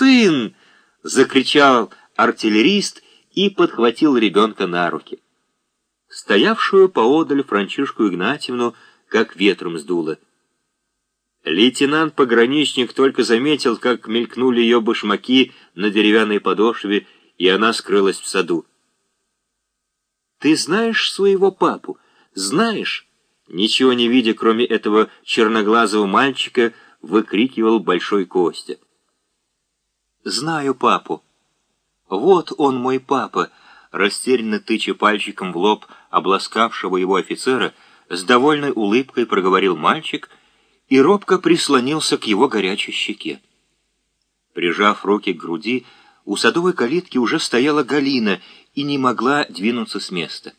сын!» — закричал артиллерист и подхватил ребенка на руки. Стоявшую поодаль Франчишку Игнатьевну как ветром сдуло. Лейтенант-пограничник только заметил, как мелькнули ее башмаки на деревянной подошве, и она скрылась в саду. «Ты знаешь своего папу? Знаешь?» Ничего не видя, кроме этого черноглазого мальчика, выкрикивал Большой Костя. «Знаю папу. Вот он мой папа», растерянно тыча пальчиком в лоб обласкавшего его офицера, с довольной улыбкой проговорил мальчик и робко прислонился к его горячей щеке. Прижав руки к груди, у садовой калитки уже стояла Галина и не могла двинуться с места.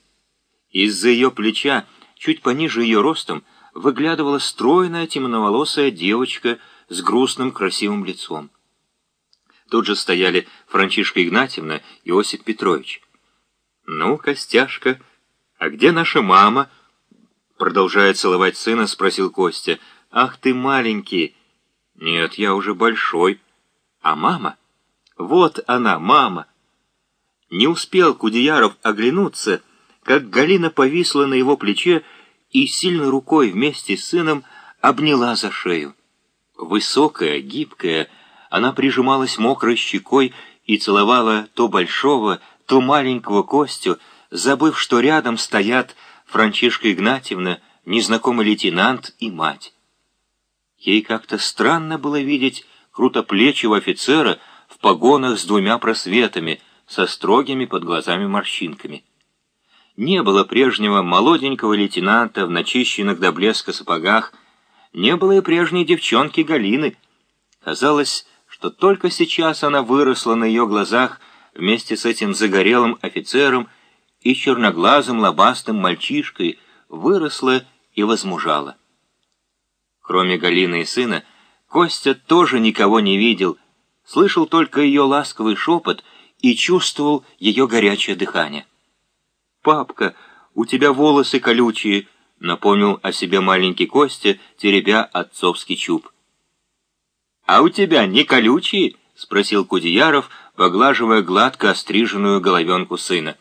Из-за ее плеча, чуть пониже ее ростом, выглядывала стройная темноволосая девочка с грустным красивым лицом. Тут же стояли Франчишка Игнатьевна и Осип Петрович. «Ну, Костяшка, а где наша мама?» Продолжая целовать сына, спросил Костя. «Ах ты маленький!» «Нет, я уже большой. А мама?» «Вот она, мама!» Не успел Кудеяров оглянуться, как Галина повисла на его плече и сильной рукой вместе с сыном обняла за шею. Высокая, гибкая, она прижималась мокрой щекой и целовала то большого, то маленького Костю, забыв, что рядом стоят Франчишка Игнатьевна, незнакомый лейтенант и мать. Ей как-то странно было видеть крутоплечего офицера в погонах с двумя просветами, со строгими под глазами морщинками. Не было прежнего молоденького лейтенанта в начищенных до блеска сапогах, не было и прежней девчонки Галины. Казалось, что только сейчас она выросла на ее глазах, вместе с этим загорелым офицером и черноглазым лобастым мальчишкой выросла и возмужала. Кроме Галины и сына, Костя тоже никого не видел, слышал только ее ласковый шепот и чувствовал ее горячее дыхание. «Папка, у тебя волосы колючие», — напомнил о себе маленький Костя, теребя отцовский чуб. «А у тебя не колючие?» — спросил Кудеяров, поглаживая гладко остриженную головенку сына.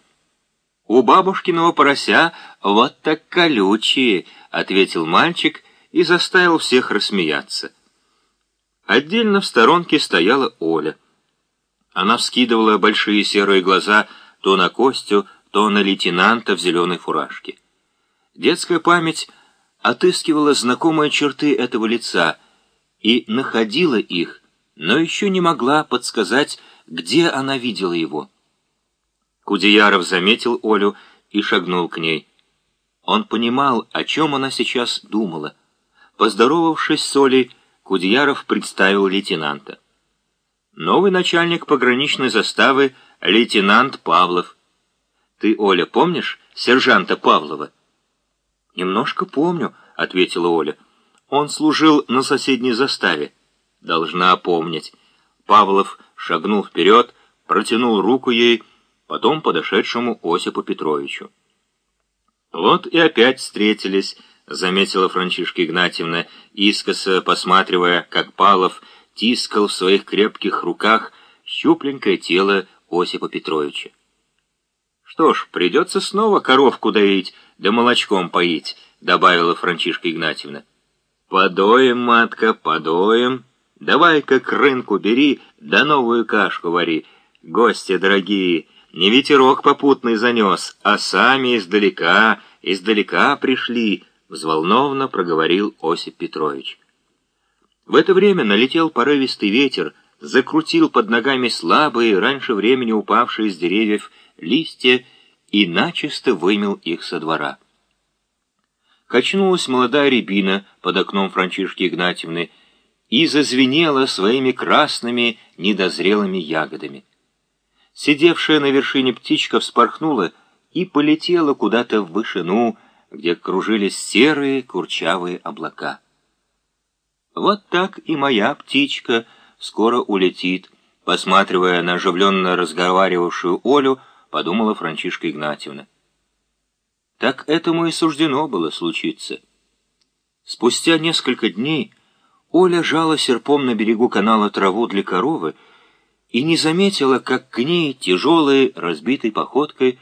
«У бабушкиного порося вот так колючие», — ответил мальчик и заставил всех рассмеяться. Отдельно в сторонке стояла Оля. Она вскидывала большие серые глаза то на Костю, то на лейтенанта в зеленой фуражке. Детская память отыскивала знакомые черты этого лица и находила их, но еще не могла подсказать, где она видела его. Кудеяров заметил Олю и шагнул к ней. Он понимал, о чем она сейчас думала. Поздоровавшись с Олей, Кудеяров представил лейтенанта. Новый начальник пограничной заставы — лейтенант Павлов. Ты, Оля, помнишь сержанта Павлова? Немножко помню, — ответила Оля. Он служил на соседней заставе. Должна помнить. Павлов шагнул вперед, протянул руку ей, потом подошедшему Осипу Петровичу. «Вот и опять встретились», — заметила Франчишка Игнатьевна, искоса посматривая, как Павлов тискал в своих крепких руках щупленькое тело Осипа Петровича. «Что ж, придется снова коровку доить, да молочком поить», — добавила Франчишка Игнатьевна. «Подоем, матка, подоем. Давай-ка к рынку бери, да новую кашку вари. Гости дорогие, не ветерок попутный занес, а сами издалека, издалека пришли», — взволнованно проговорил Осип Петрович. В это время налетел порывистый ветер, закрутил под ногами слабые, раньше времени упавшие с деревьев, листья и начисто вымел их со двора. Качнулась молодая рябина под окном Франчишки Игнатьевны и зазвенела своими красными недозрелыми ягодами. Сидевшая на вершине птичка вспорхнула и полетела куда-то в вышину, где кружились серые курчавые облака. Вот так и моя птичка скоро улетит, посматривая на оживленно разговаривавшую Олю, подумала Франчишка Игнатьевна. Так этому и суждено было случиться. Спустя несколько дней Оля жала серпом на берегу канала траву для коровы и не заметила, как к ней тяжелой разбитой походкой